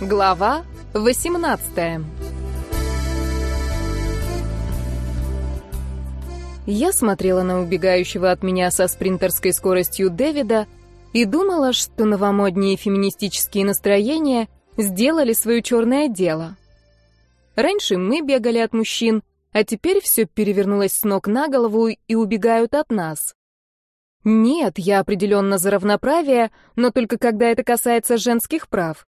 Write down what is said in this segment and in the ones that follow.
Глава 18 Я смотрела на убегающего от меня со спринтерской скоростью Дэвида и думала, что новомодние феминистические настроения сделали свое черное дело. Раньше мы бегали от мужчин, а теперь все перевернулось с ног на голову и убегают от нас. Нет, я определенно за равноправие, но только когда это касается женских прав.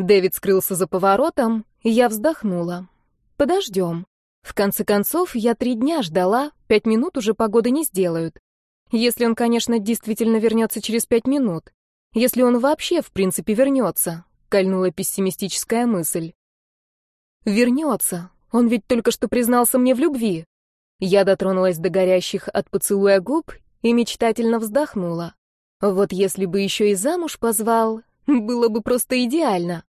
Дэвид скрылся за поворотом, и я вздохнула. Подождем. В конце концов, я три дня ждала, пять минут уже погоды не сделают. Если он, конечно, действительно вернется через пять минут. Если он вообще, в принципе, вернется, кольнула пессимистическая мысль. Вернется. Он ведь только что признался мне в любви. Я дотронулась до горящих от поцелуя губ и мечтательно вздохнула. Вот если бы еще и замуж позвал, было бы просто идеально.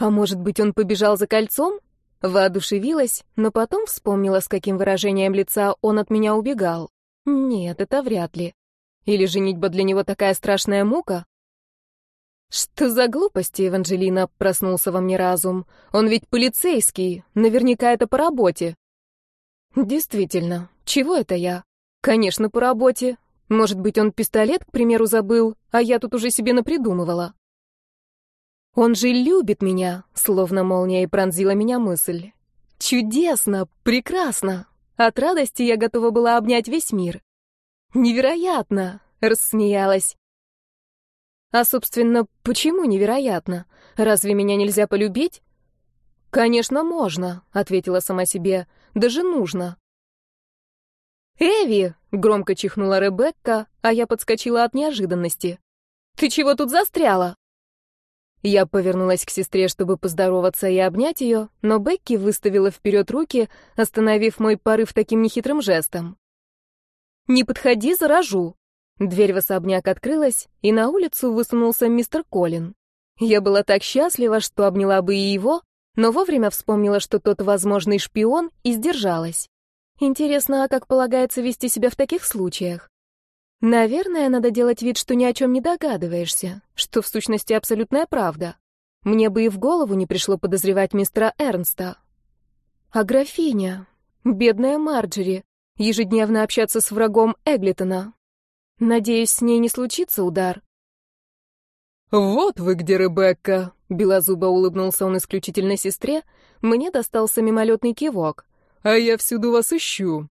А может быть, он побежал за кольцом? Воодушевилась, но потом вспомнила, с каким выражением лица он от меня убегал. Нет, это вряд ли. Или женитьба для него такая страшная мука? Что за глупости, Эванжелина, проснулся во мне разум. Он ведь полицейский, наверняка это по работе. Действительно, чего это я? Конечно, по работе. Может быть, он пистолет, к примеру, забыл, а я тут уже себе напридумывала. Он же любит меня, словно молния и пронзила меня мысль. Чудесно, прекрасно. От радости я готова была обнять весь мир. Невероятно, рассмеялась. А, собственно, почему невероятно? Разве меня нельзя полюбить? Конечно, можно, ответила сама себе. Даже нужно. Эви, громко чихнула Ребекка, а я подскочила от неожиданности. Ты чего тут застряла? Я повернулась к сестре, чтобы поздороваться и обнять ее, но Бекки выставила вперед руки, остановив мой порыв таким нехитрым жестом. «Не подходи, заражу!» Дверь в особняк открылась, и на улицу высунулся мистер Колин. Я была так счастлива, что обняла бы и его, но вовремя вспомнила, что тот возможный шпион, и сдержалась. Интересно, а как полагается вести себя в таких случаях? Наверное, надо делать вид, что ни о чем не догадываешься, что в сущности абсолютная правда. Мне бы и в голову не пришло подозревать мистера Эрнста. А графиня, бедная Марджери, ежедневно общаться с врагом Эглитона, Надеюсь, с ней не случится удар. «Вот вы где, Ребекка!» — белозубо улыбнулся он исключительно сестре. Мне достался мимолетный кивок. «А я всюду вас ищу!»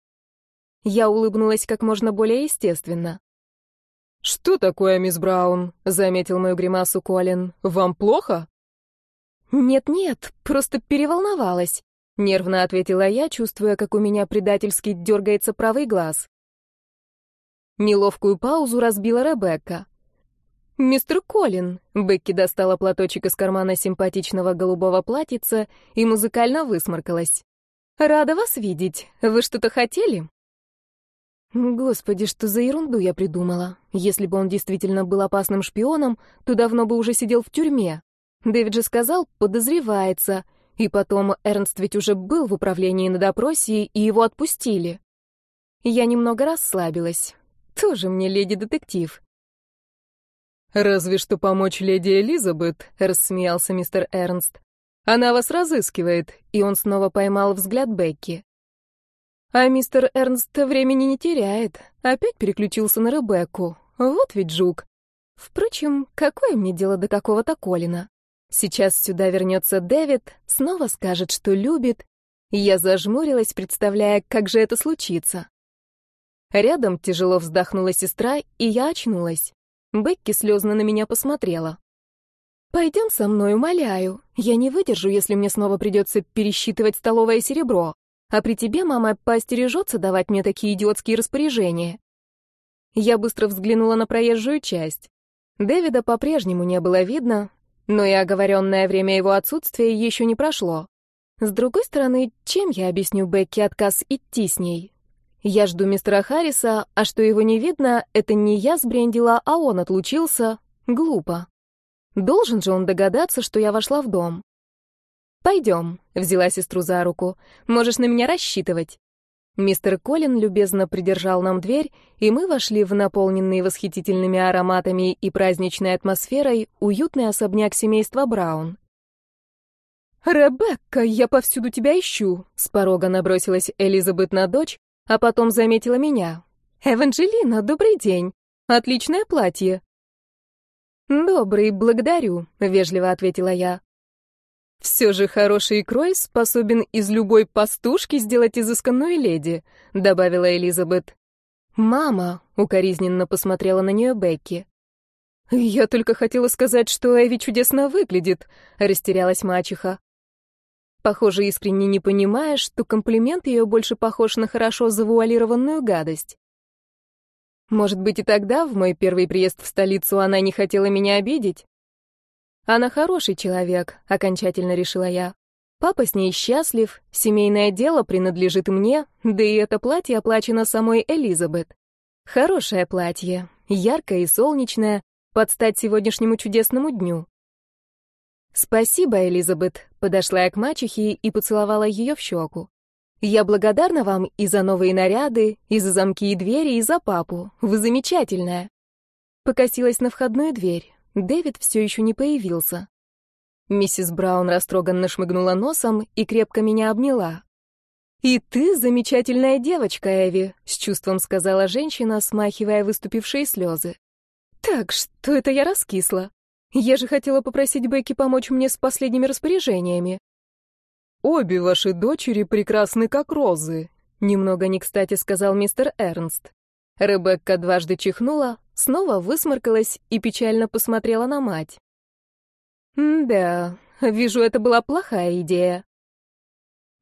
Я улыбнулась как можно более естественно. «Что такое, мисс Браун?» — заметил мою гримасу Колин. «Вам плохо?» «Нет-нет, просто переволновалась», — нервно ответила я, чувствуя, как у меня предательски дергается правый глаз. Неловкую паузу разбила Ребекка. «Мистер Колин», — Бекки достала платочек из кармана симпатичного голубого платьица и музыкально высморкалась. «Рада вас видеть. Вы что-то хотели?» Господи, что за ерунду я придумала. Если бы он действительно был опасным шпионом, то давно бы уже сидел в тюрьме. Дэвид же сказал, подозревается. И потом, Эрнст ведь уже был в управлении на допросе, и его отпустили. Я немного расслабилась. Тоже мне леди-детектив. «Разве что помочь леди Элизабет», — рассмеялся мистер Эрнст. «Она вас разыскивает», и он снова поймал взгляд Бекки. А мистер Эрнст времени не теряет. Опять переключился на Ребекку. Вот ведь жук. Впрочем, какое мне дело до какого-то Колина? Сейчас сюда вернется Дэвид, снова скажет, что любит. Я зажмурилась, представляя, как же это случится. Рядом тяжело вздохнула сестра, и я очнулась. Бекки слезно на меня посмотрела. «Пойдем со мной, умоляю. Я не выдержу, если мне снова придется пересчитывать столовое серебро. А при тебе мама поостережется давать мне такие идиотские распоряжения». Я быстро взглянула на проезжую часть. Дэвида по-прежнему не было видно, но и оговоренное время его отсутствия еще не прошло. С другой стороны, чем я объясню Бекке отказ идти с ней? Я жду мистера Харриса, а что его не видно, это не я сбрендила, а он отлучился. Глупо. Должен же он догадаться, что я вошла в дом. «Пойдем», — взяла сестру за руку. «Можешь на меня рассчитывать». Мистер Колин любезно придержал нам дверь, и мы вошли в наполненный восхитительными ароматами и праздничной атмосферой уютный особняк семейства Браун. «Ребекка, я повсюду тебя ищу!» — с порога набросилась Элизабет на дочь, а потом заметила меня. «Эванжелина, добрый день! Отличное платье!» «Добрый, благодарю», — вежливо ответила я. «Все же хороший крой способен из любой пастушки сделать изысканную леди», — добавила Элизабет. «Мама», — укоризненно посмотрела на нее Бекки. «Я только хотела сказать, что Эви чудесно выглядит», — растерялась мачеха. Похоже, искренне не понимая, что комплимент ее больше похож на хорошо завуалированную гадость. Может быть, и тогда, в мой первый приезд в столицу, она не хотела меня обидеть? Она хороший человек, окончательно решила я. Папа с ней счастлив, семейное дело принадлежит мне, да и это платье оплачено самой Элизабет. Хорошее платье, яркое и солнечное, под стать сегодняшнему чудесному дню. «Спасибо, Элизабет», — подошла я к мачехе и поцеловала ее в щеку. «Я благодарна вам и за новые наряды, и за замки и двери, и за папу. Вы замечательная». Покосилась на входную дверь. Дэвид все еще не появился. Миссис Браун растроганно шмыгнула носом и крепко меня обняла. «И ты замечательная девочка, Эви», — с чувством сказала женщина, смахивая выступившие слезы. «Так, что это я раскисла? Я же хотела попросить Бекки помочь мне с последними распоряжениями». «Обе ваши дочери прекрасны, как розы», — немного не кстати сказал мистер Эрнст. Ребекка дважды чихнула, снова высморкалась и печально посмотрела на мать. «Да, вижу, это была плохая идея».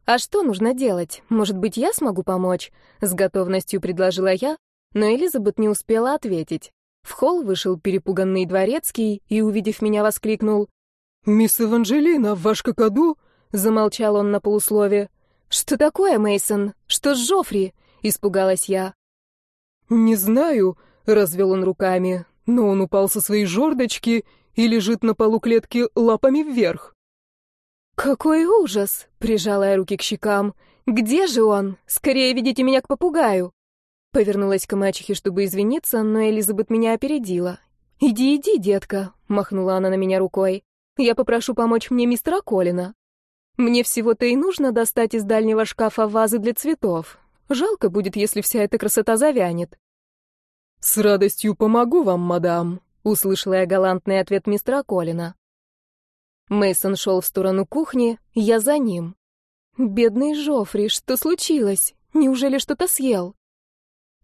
«А что нужно делать? Может быть, я смогу помочь?» — с готовностью предложила я, но Элизабет не успела ответить. В холл вышел перепуганный дворецкий и, увидев меня, воскликнул. «Мисс Эванжелина, ваш какаду?» — замолчал он на полуслове. «Что такое, Мейсон? Что с Жофри?» — испугалась я. «Не знаю», — развел он руками, «но он упал со своей жердочки и лежит на полу клетки лапами вверх». «Какой ужас!» — прижала я руки к щекам. «Где же он? Скорее ведите меня к попугаю!» Повернулась к мачехе, чтобы извиниться, но Элизабет меня опередила. «Иди, иди, детка», — махнула она на меня рукой. «Я попрошу помочь мне мистера Колина. Мне всего-то и нужно достать из дальнего шкафа вазы для цветов. Жалко будет, если вся эта красота завянет. С радостью помогу вам, мадам, услышала я галантный ответ мистера Колина. Мейсон шел в сторону кухни, я за ним. Бедный Жофри, что случилось? Неужели что-то съел?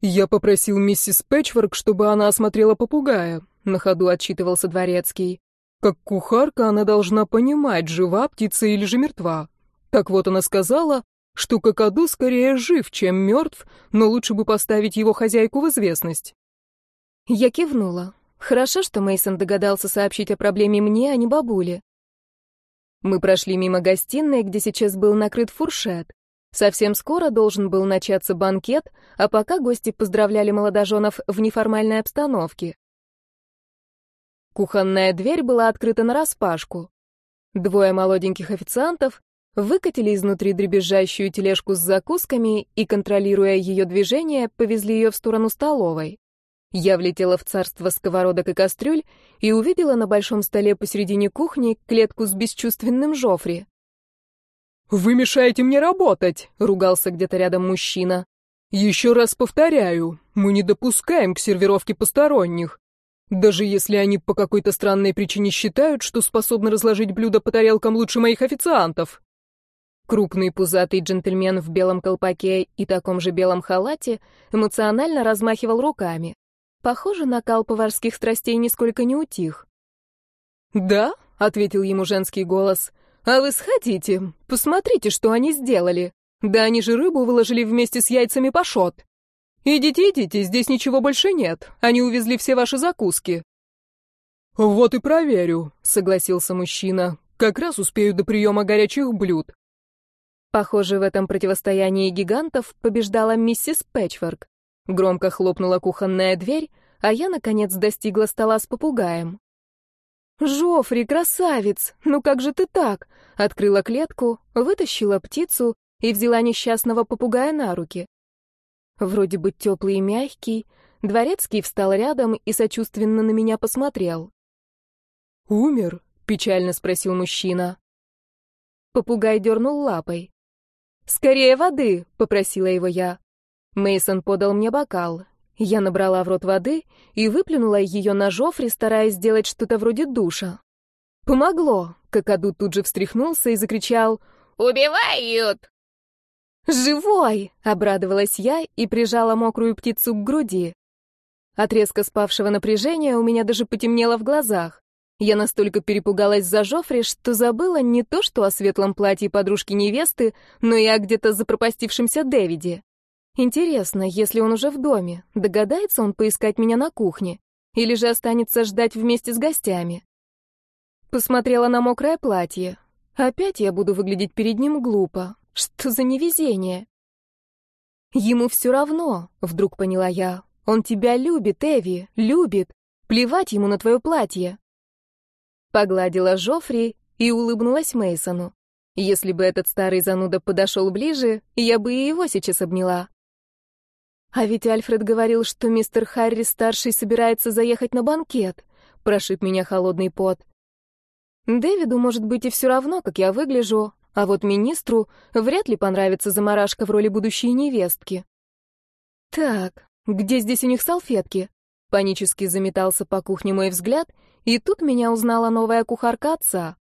Я попросил миссис Пэтчворк, чтобы она осмотрела попугая, на ходу отчитывался дворецкий. Как кухарка она должна понимать, жива птица или же мертва. Так вот она сказала, что Кокоду скорее жив, чем мертв, но лучше бы поставить его хозяйку в известность. Я кивнула. Хорошо, что Мейсон догадался сообщить о проблеме мне, а не бабуле. Мы прошли мимо гостиной, где сейчас был накрыт фуршет. Совсем скоро должен был начаться банкет, а пока гости поздравляли молодоженов в неформальной обстановке. Кухонная дверь была открыта нараспашку. Двое молоденьких официантов выкатили изнутри дребезжащую тележку с закусками и, контролируя ее движение, повезли ее в сторону столовой. Я влетела в царство сковородок и кастрюль и увидела на большом столе посередине кухни клетку с бесчувственным Жофри. «Вы мешаете мне работать!» — ругался где-то рядом мужчина. «Еще раз повторяю, мы не допускаем к сервировке посторонних. Даже если они по какой-то странной причине считают, что способны разложить блюдо по тарелкам лучше моих официантов». Крупный пузатый джентльмен в белом колпаке и таком же белом халате эмоционально размахивал руками. Похоже, накал поварских страстей нисколько не утих. «Да?» — ответил ему женский голос. «А вы сходите, посмотрите, что они сделали. Да они же рыбу выложили вместе с яйцами пашот. Идите, идите, здесь ничего больше нет. Они увезли все ваши закуски». «Вот и проверю», — согласился мужчина. «Как раз успею до приема горячих блюд. Похоже, в этом противостоянии гигантов побеждала миссис Пэтчворк. Громко хлопнула кухонная дверь, а я, наконец, достигла стола с попугаем. «Жофри, красавец! Ну как же ты так?» Открыла клетку, вытащила птицу и взяла несчастного попугая на руки. вроде бы теплый и мягкий. Дворецкий встал рядом и сочувственно на меня посмотрел. «Умер?» — печально спросил мужчина. Попугай дернул лапой. «Скорее воды!» — попросила его я. Мейсон подал мне бокал. Я набрала в рот воды и выплюнула ее на Жофри, стараясь сделать что-то вроде душа. Помогло. Какаду тут же встряхнулся и закричал «Убивают!» «Живой!» — обрадовалась я и прижала мокрую птицу к груди. От резко спавшего напряжения у меня даже потемнело в глазах. Я настолько перепугалась за Жофри, что забыла не то что о светлом платье подружки-невесты, но и о где-то запропастившемся Дэвиде. Интересно, если он уже в доме, догадается он поискать меня на кухне? Или же останется ждать вместе с гостями? Посмотрела на мокрое платье. Опять я буду выглядеть перед ним глупо. Что за невезение? Ему все равно, вдруг поняла я. Он тебя любит, Эви, любит. Плевать ему на твое платье. Погладила Жофри и улыбнулась Мейсону. Если бы этот старый зануда подошел ближе, я бы и его сейчас обняла. А ведь Альфред говорил, что мистер Харри старший собирается заехать на банкет. Прошиб меня холодный пот. Дэвиду, может быть, и все равно, как я выгляжу, а вот министру вряд ли понравится заморашка в роли будущей невестки. Так, где здесь у них салфетки? Панически заметался по кухне мой взгляд, и тут меня узнала новая кухарка отца.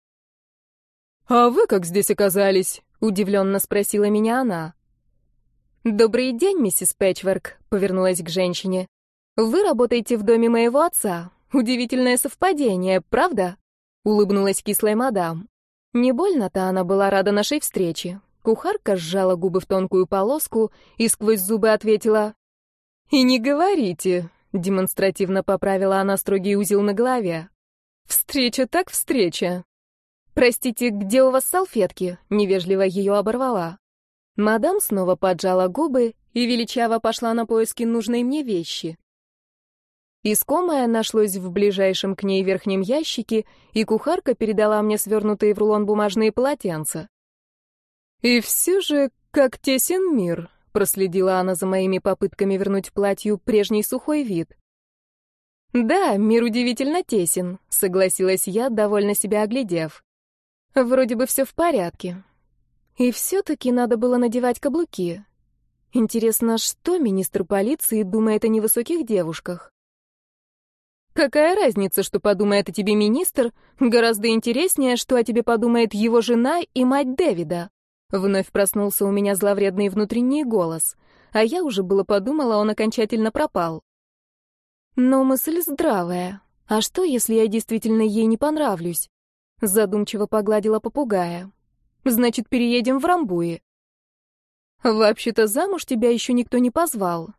«А вы как здесь оказались?» — удивленно спросила меня она. «Добрый день, миссис Пэтчворк», — повернулась к женщине. «Вы работаете в доме моего отца. Удивительное совпадение, правда?» — улыбнулась кислая мадам. Не больно-то она была рада нашей встрече. Кухарка сжала губы в тонкую полоску и сквозь зубы ответила «И не говорите», — демонстративно поправила она строгий узел на голове. «Встреча так встреча». «Простите, где у вас салфетки?» — невежливо ее оборвала. Мадам снова поджала губы и величаво пошла на поиски нужной мне вещи. Искомое нашлось в ближайшем к ней верхнем ящике, и кухарка передала мне свернутые в рулон бумажные полотенца. «И все же, как тесен мир», — проследила она за моими попытками вернуть платью прежний сухой вид. «Да, мир удивительно тесен», — согласилась я, довольно себя оглядев. «Вроде бы все в порядке. И все-таки надо было надевать каблуки. Интересно, что министр полиции думает о невысоких девушках?» Какая разница, что подумает о тебе министр? Гораздо интереснее, что о тебе подумает его жена и мать Дэвида. Вновь проснулся у меня зловредный внутренний голос, а я уже было подумала, он окончательно пропал. Но мысль здравая. А что, если я действительно ей не понравлюсь? Задумчиво погладила попугая. Значит, переедем в Рамбуи. Вообще-то замуж тебя еще никто не позвал.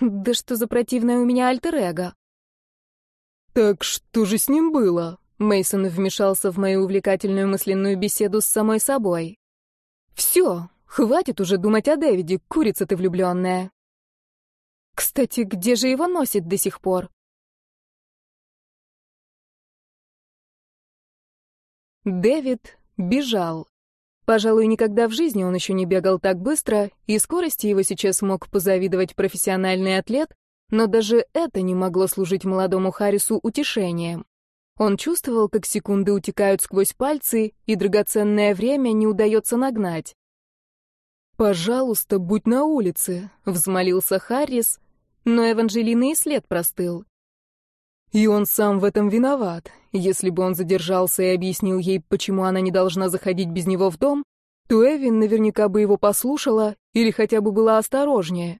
Да что за противное у меня альтер-эго? Так что же с ним было? Мейсон вмешался в мою увлекательную мысленную беседу с самой собой. Все, хватит уже думать о Дэвиде, курица ты влюбленная. Кстати, где же его носит до сих пор? Дэвид бежал. Пожалуй, никогда в жизни он еще не бегал так быстро, и скорости его сейчас мог позавидовать профессиональный атлет, но даже это не могло служить молодому Харрису утешением. Он чувствовал, как секунды утекают сквозь пальцы, и драгоценное время не удается нагнать. «Пожалуйста, будь на улице», — взмолился Харрис, но Эванжелины и след простыл. И он сам в этом виноват. Если бы он задержался и объяснил ей, почему она не должна заходить без него в дом, то Эвин наверняка бы его послушала или хотя бы была осторожнее.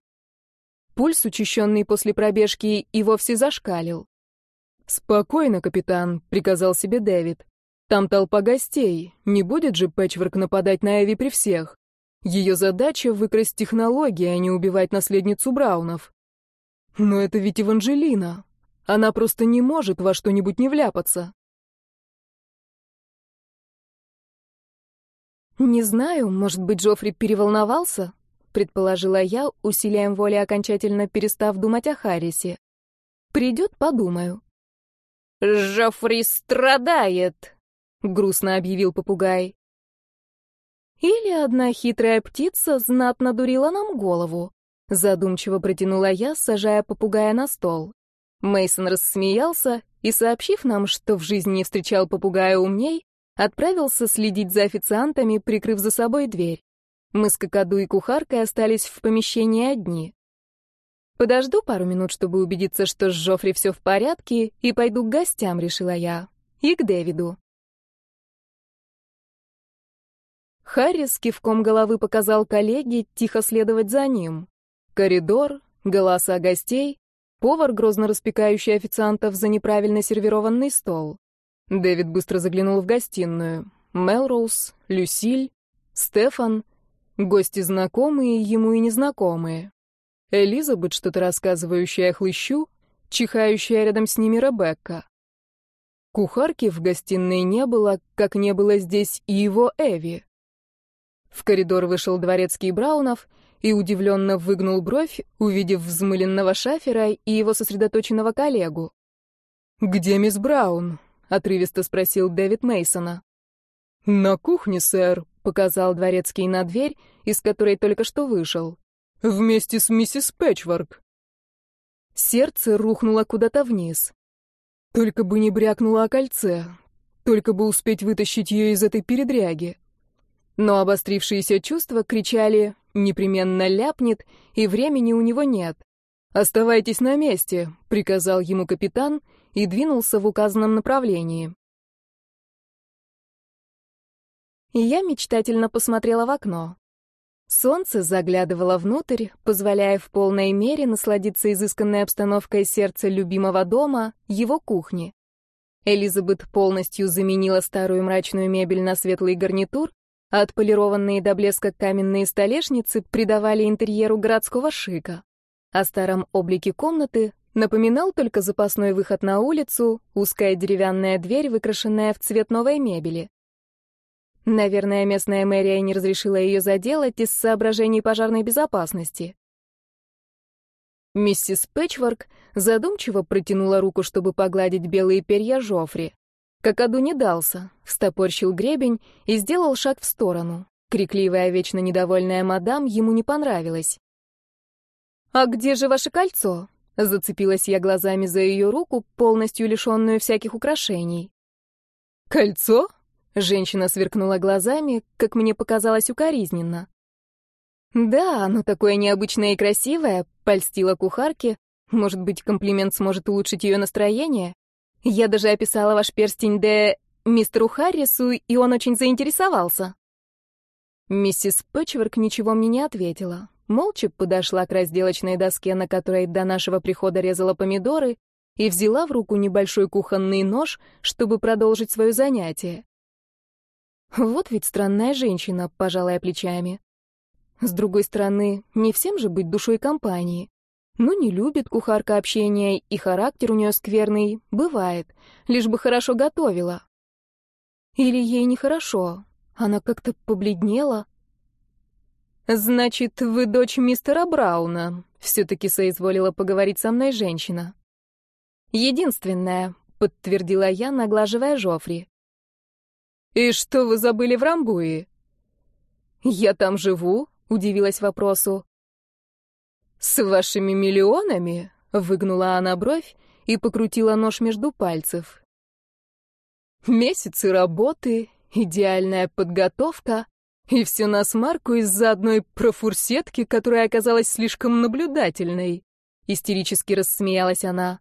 Пульс, учащенный после пробежки, и вовсе зашкалил. «Спокойно, капитан», — приказал себе Дэвид. «Там толпа гостей. Не будет же Пэтчворк нападать на Эви при всех. Ее задача — выкрасть технологии, а не убивать наследницу Браунов. Но это ведь Эванжелина. Она просто не может во что-нибудь не вляпаться». «Не знаю, может быть, Джоффри переволновался?» предположила я, усилием воли окончательно перестав думать о Харрисе. Придет, подумаю. «Жофри страдает», — грустно объявил попугай. Или одна хитрая птица знатно дурила нам голову. Задумчиво протянула я, сажая попугая на стол. Мейсон рассмеялся и, сообщив нам, что в жизни не встречал попугая умней, отправился следить за официантами, прикрыв за собой дверь. Мы с Кокоду и кухаркой остались в помещении одни. Подожду пару минут, чтобы убедиться, что с Жофри все в порядке, и пойду к гостям, решила я. И к Дэвиду. Харрис кивком головы показал коллеге тихо следовать за ним. Коридор, голоса гостей, повар, грозно распекающий официантов за неправильно сервированный стол. Дэвид быстро заглянул в гостиную. Мелроуз, Люсиль, Стефан, гости знакомые, ему и незнакомые. Элизабет, что-то рассказывающая хлыщу, чихающая рядом с ними Ребекка. Кухарки в гостиной не было, как не было здесь и его Эви. В коридор вышел дворецкий Браунов и удивленно выгнул бровь, увидев взмыленного шафера и его сосредоточенного коллегу. «Где мисс Браун?» — отрывисто спросил Дэвид Мейсона. «На кухне, сэр», — показал дворецкий на дверь, из которой только что вышел. «Вместе с миссис Пэтчворк». Сердце рухнуло куда-то вниз. Только бы не брякнуло о кольце, только бы успеть вытащить ее из этой передряги. Но обострившиеся чувства кричали «непременно ляпнет», и времени у него нет. «Оставайтесь на месте», — приказал ему капитан и двинулся в указанном направлении. И я мечтательно посмотрела в окно. Солнце заглядывало внутрь, позволяя в полной мере насладиться изысканной обстановкой сердца любимого дома, его кухни. Элизабет полностью заменила старую мрачную мебель на светлый гарнитур, а отполированные до блеска каменные столешницы придавали интерьеру городского шика. О старом облике комнаты напоминал только запасной выход на улицу, узкая деревянная дверь, выкрашенная в цвет новой мебели. Наверное, местная мэрия не разрешила ее заделать из соображений пожарной безопасности. Миссис Пэтчворк задумчиво протянула руку, чтобы погладить белые перья Жофри. Какаду не дался, встопорщил гребень и сделал шаг в сторону. Крикливая, вечно недовольная мадам ему не понравилась. «А где же ваше кольцо?» Зацепилась я глазами за ее руку, полностью лишенную всяких украшений. «Кольцо?» Женщина сверкнула глазами, как мне показалось укоризненно. «Да, оно такое необычное и красивое», — польстила кухарке. «Может быть, комплимент сможет улучшить ее настроение?» Я даже описала ваш перстень Д. мистеру Харрису, и он очень заинтересовался. Миссис Пэтчворк ничего мне не ответила. Молча подошла к разделочной доске, на которой до нашего прихода резала помидоры, и взяла в руку небольшой кухонный нож, чтобы продолжить свое занятие. Вот ведь странная женщина, пожалая плечами. С другой стороны, не всем же быть душой компании. Ну, не любит кухарка общения, и характер у нее скверный. Бывает. Лишь бы хорошо готовила. Или ей нехорошо. Она как-то побледнела. «Значит, вы дочь мистера Брауна», — все-таки соизволила поговорить со мной женщина. «Единственная», — подтвердила я, наглаживая Жофри. «И что вы забыли в Рамбуе?» «Я там живу», — удивилась вопросу. «С вашими миллионами?» — выгнула она бровь и покрутила нож между пальцев. «Месяцы работы, идеальная подготовка, и все на смарку из-за одной профурсетки, которая оказалась слишком наблюдательной», — истерически рассмеялась она.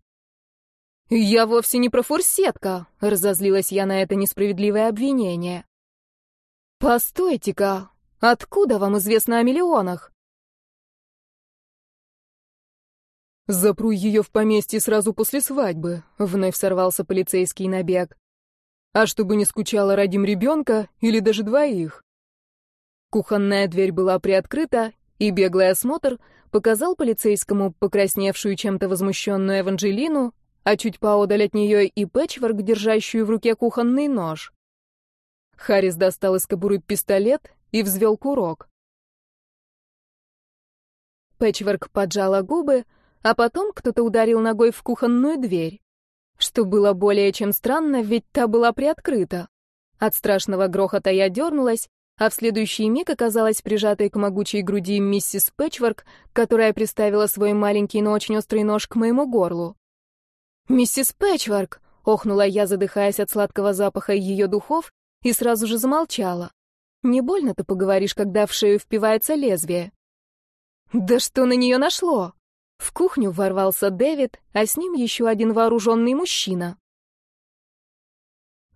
«Я вовсе не профурсетка», — разозлилась я на это несправедливое обвинение. «Постойте-ка, откуда вам известно о миллионах?» «Запру ее в поместье сразу после свадьбы», — вновь сорвался полицейский набег. «А чтобы не скучала родим ребенка или даже двоих». Кухонная дверь была приоткрыта, и беглый осмотр показал полицейскому покрасневшую чем-то возмущенную Эванжелину, а чуть поодаль от нее и Пэтчворк, держащую в руке кухонный нож. Харрис достал из кобуры пистолет и взвел курок. Пэтчворк поджала губы, а потом кто-то ударил ногой в кухонную дверь. Что было более чем странно, ведь та была приоткрыта. От страшного грохота я дернулась а в следующий миг оказалась прижатой к могучей груди миссис Пэтчворк, которая приставила свой маленький, но очень острый нож к моему горлу. «Миссис Пэтчворк!» — охнула я, задыхаясь от сладкого запаха ее духов, и сразу же замолчала. «Не больно ты поговоришь, когда в шею впивается лезвие?» «Да что на нее нашло?» В кухню ворвался Дэвид, а с ним еще один вооруженный мужчина.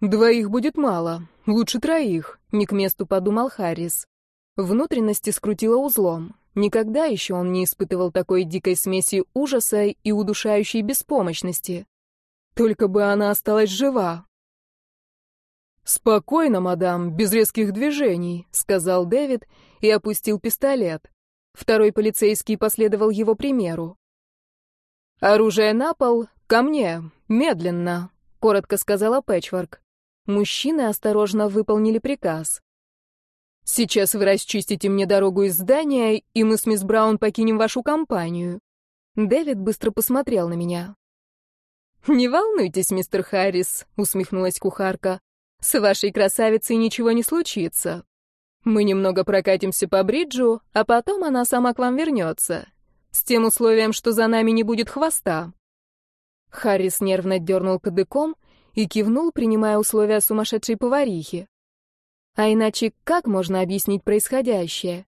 «Двоих будет мало, лучше троих», — не к месту подумал Харрис. Внутренности скрутило узлом. Никогда еще он не испытывал такой дикой смеси ужаса и удушающей беспомощности. Только бы она осталась жива. «Спокойно, мадам, без резких движений», — сказал Дэвид и опустил пистолет. Второй полицейский последовал его примеру. «Оружие на пол, ко мне, медленно», — коротко сказала Пэтчворк. Мужчины осторожно выполнили приказ. «Сейчас вы расчистите мне дорогу из здания, и мы с мисс Браун покинем вашу компанию». Дэвид быстро посмотрел на меня. «Не волнуйтесь, мистер Харрис», — усмехнулась кухарка. «С вашей красавицей ничего не случится. Мы немного прокатимся по бриджу, а потом она сама к вам вернется. С тем условием, что за нами не будет хвоста». Харрис нервно дернул кадыком, и кивнул, принимая условия сумасшедшей поварихи. А иначе как можно объяснить происходящее?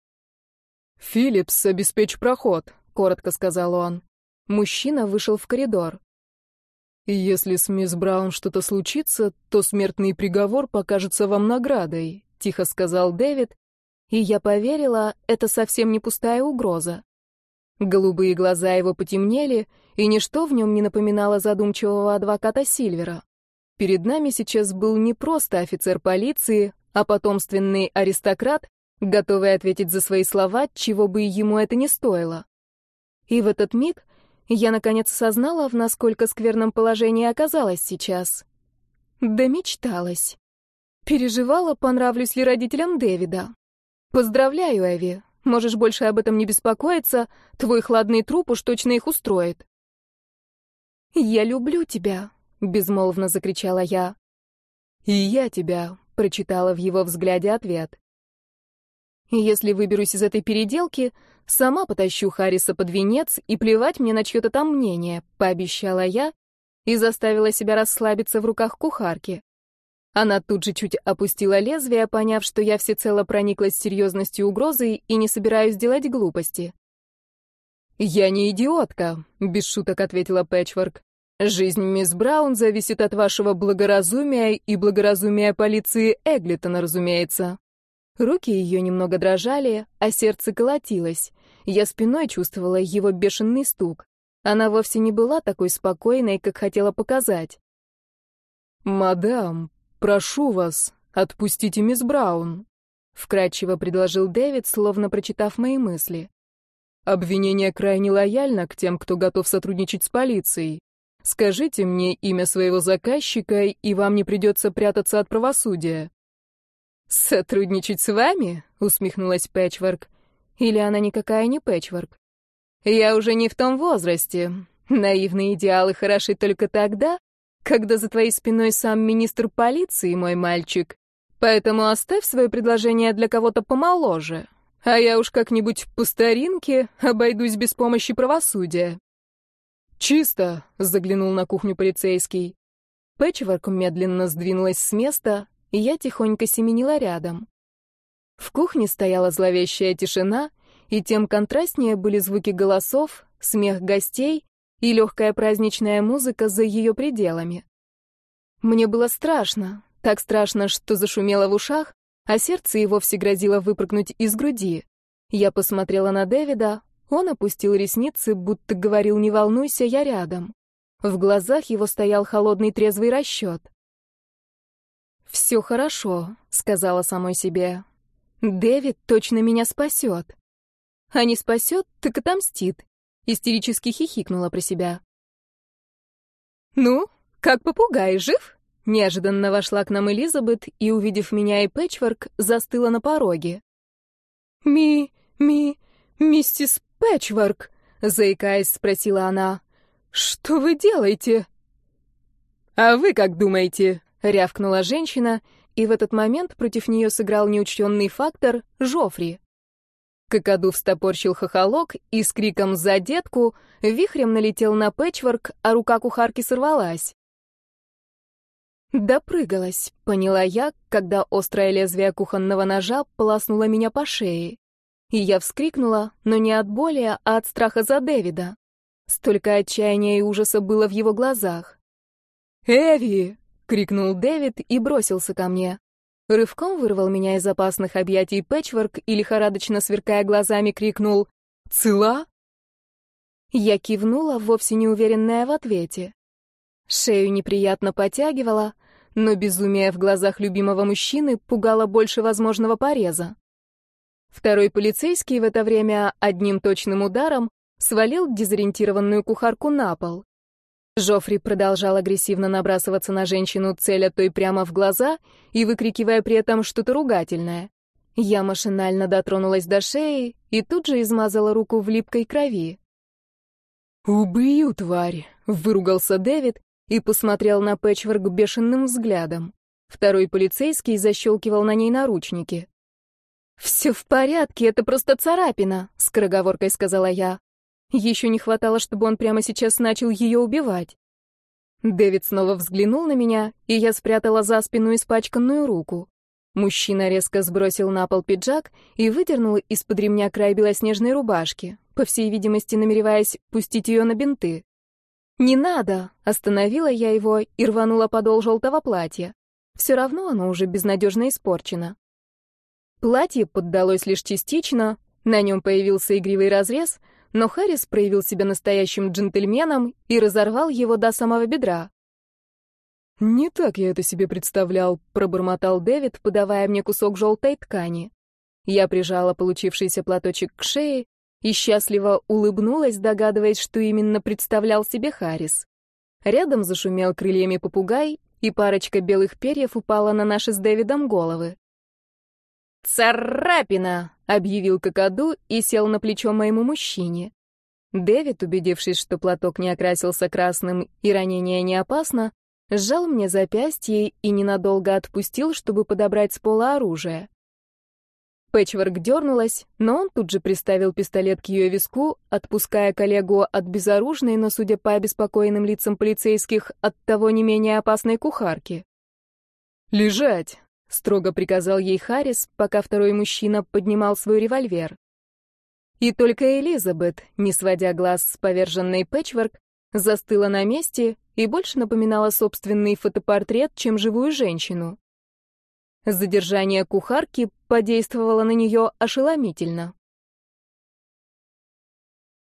«Филлипс, обеспечь проход», — коротко сказал он. Мужчина вышел в коридор. «Если с мисс Браун что-то случится, то смертный приговор покажется вам наградой», — тихо сказал Дэвид, и я поверила, это совсем не пустая угроза. Голубые глаза его потемнели, и ничто в нем не напоминало задумчивого адвоката Сильвера. Перед нами сейчас был не просто офицер полиции, а потомственный аристократ, готовый ответить за свои слова, чего бы ему это ни стоило. И в этот миг я наконец осознала, в насколько скверном положении оказалась сейчас. Да мечталась. Переживала, понравлюсь ли родителям Дэвида. Поздравляю, Эви. Можешь больше об этом не беспокоиться, твой хладный труп уж точно их устроит. Я люблю тебя, безмолвно закричала я. И я тебя, прочитала в его взгляде ответ. Если выберусь из этой переделки, сама потащу Харриса под венец и плевать мне на чье-то там мнение, пообещала я и заставила себя расслабиться в руках кухарки. Она тут же чуть опустила лезвие, поняв, что я всецело прониклась серьезностью угрозы и не собираюсь делать глупости. «Я не идиотка», — без шуток ответила Пэтчворк. Жизнь мисс Браун зависит от вашего благоразумия и благоразумия полиции Эглитона, разумеется. Руки ее немного дрожали, а сердце колотилось. Я спиной чувствовала его бешеный стук. Она вовсе не была такой спокойной, как хотела показать. «Мадам, прошу вас, отпустите мисс Браун», — вкратчиво предложил Дэвид, словно прочитав мои мысли. «Обвинение крайне лояльно к тем, кто готов сотрудничать с полицией. Скажите мне имя своего заказчика, и вам не придется прятаться от правосудия». «Сотрудничать с вами?» — усмехнулась Пэтчворк. «Или она никакая не Пэтчворк? Я уже не в том возрасте. Наивные идеалы хороши только тогда, когда за твоей спиной сам министр полиции, мой мальчик. Поэтому оставь свое предложение для кого-то помоложе, а я уж как-нибудь по старинке обойдусь без помощи правосудия». «Чисто!» — заглянул на кухню полицейский. Пэтчворк медленно сдвинулась с места, и я тихонько семенила рядом. В кухне стояла зловещая тишина, и тем контрастнее были звуки голосов, смех гостей и легкая праздничная музыка за ее пределами. Мне было страшно, так страшно, что зашумело в ушах, а сердце и вовсе грозило выпрыгнуть из груди. Я посмотрела на Дэвида, он опустил ресницы, будто говорил «не волнуйся, я рядом». В глазах его стоял холодный трезвый расчет. «Все хорошо», — сказала самой себе. «Дэвид точно меня спасет». «А не спасет, так отомстит», — истерически хихикнула про себя. «Ну, как попугай, жив?» Неожиданно вошла к нам Элизабет и, увидев меня и Пэтчворк, застыла на пороге. «Ми... ми... миссис «Пэтчворк», — заикаясь, спросила она, — «что вы делаете?» «А вы как думаете?» — рявкнула женщина и в этот момент против нее сыграл неучтенный фактор — Жофри. Какаду встопорщил хохолок и с криком «За детку!» вихрем налетел на пэтчворк, а рука кухарки сорвалась. Допрыгалась, поняла я, когда острое лезвие кухонного ножа полоснуло меня по шее. И я вскрикнула, но не от боли, а от страха за Дэвида. Столько отчаяния и ужаса было в его глазах. «Эви!» — крикнул Дэвид и бросился ко мне. Рывком вырвал меня из опасных объятий Пэтчворк и, лихорадочно сверкая глазами, крикнул «Цела?» Я кивнула, вовсе не уверенная в ответе. Шею неприятно потягивала, но безумие в глазах любимого мужчины пугало больше возможного пореза. Второй полицейский в это время одним точным ударом свалил дезориентированную кухарку на пол. Жофри продолжал агрессивно набрасываться на женщину, целя той прямо в глаза и выкрикивая при этом что-то ругательное. Я машинально дотронулась до шеи и тут же измазала руку в липкой крови. «Убью, тварь!» — выругался Дэвид и посмотрел на Пэтчворк бешеным взглядом. Второй полицейский защелкивал на ней наручники. «Все в порядке, это просто царапина», — скороговоркой сказала я. Еще не хватало, чтобы он прямо сейчас начал ее убивать. Дэвид снова взглянул на меня, и я спрятала за спину испачканную руку. Мужчина резко сбросил на пол пиджак и выдернул из-под ремня край белоснежной рубашки, по всей видимости, намереваясь пустить ее на бинты. «Не надо!» — остановила я его и рванула подол желтого платья. Все равно оно уже безнадежно испорчено. Платье поддалось лишь частично, на нем появился игривый разрез — но Харрис проявил себя настоящим джентльменом и разорвал его до самого бедра. «Не так я это себе представлял», — пробормотал Дэвид, подавая мне кусок желтой ткани. Я прижала получившийся платочек к шее и счастливо улыбнулась, догадываясь, что именно представлял себе Харрис. Рядом зашумел крыльями попугай, и парочка белых перьев упала на наши с Дэвидом головы. «Царапина!» — объявил Какаду и сел на плечо моему мужчине. Дэвид, убедившись, что платок не окрасился красным и ранение не опасно, сжал мне запястье и ненадолго отпустил, чтобы подобрать с пола оружие. Пэтчворк дернулась, но он тут же приставил пистолет к ее виску, отпуская коллегу от безоружной, но, судя по обеспокоенным лицам полицейских, от того не менее опасной кухарки. «Лежать!» Строго приказал ей Харрис, пока второй мужчина поднимал свой револьвер. И только Элизабет, не сводя глаз с поверженной Пэтчворк, застыла на месте и больше напоминала собственный фотопортрет, чем живую женщину. Задержание кухарки подействовало на нее ошеломительно.